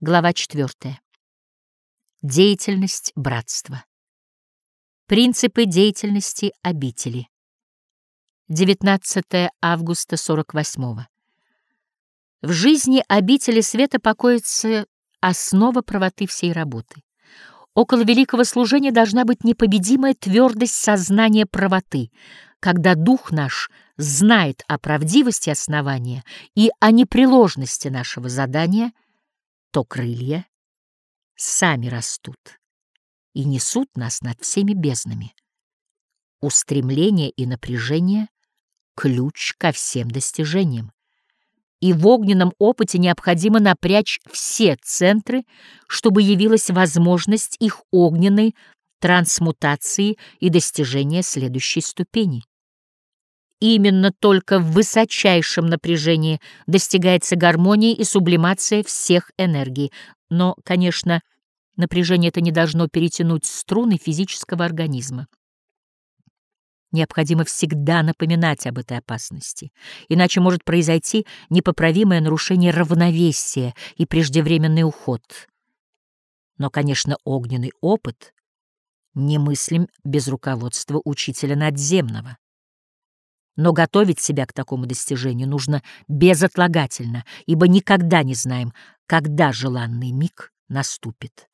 Глава 4. Деятельность братства. Принципы деятельности обители. 19 августа 48 -го. В жизни обители света покоится основа правоты всей работы. Около великого служения должна быть непобедимая твердость сознания правоты, когда дух наш знает о правдивости основания и о непреложности нашего задания, то крылья сами растут и несут нас над всеми безднами. Устремление и напряжение — ключ ко всем достижениям и в огненном опыте необходимо напрячь все центры, чтобы явилась возможность их огненной трансмутации и достижения следующей ступени. Именно только в высочайшем напряжении достигается гармония и сублимация всех энергий, но, конечно, напряжение это не должно перетянуть струны физического организма. Необходимо всегда напоминать об этой опасности, иначе может произойти непоправимое нарушение равновесия и преждевременный уход. Но, конечно, огненный опыт немыслим без руководства учителя надземного. Но готовить себя к такому достижению нужно безотлагательно, ибо никогда не знаем, когда желанный миг наступит.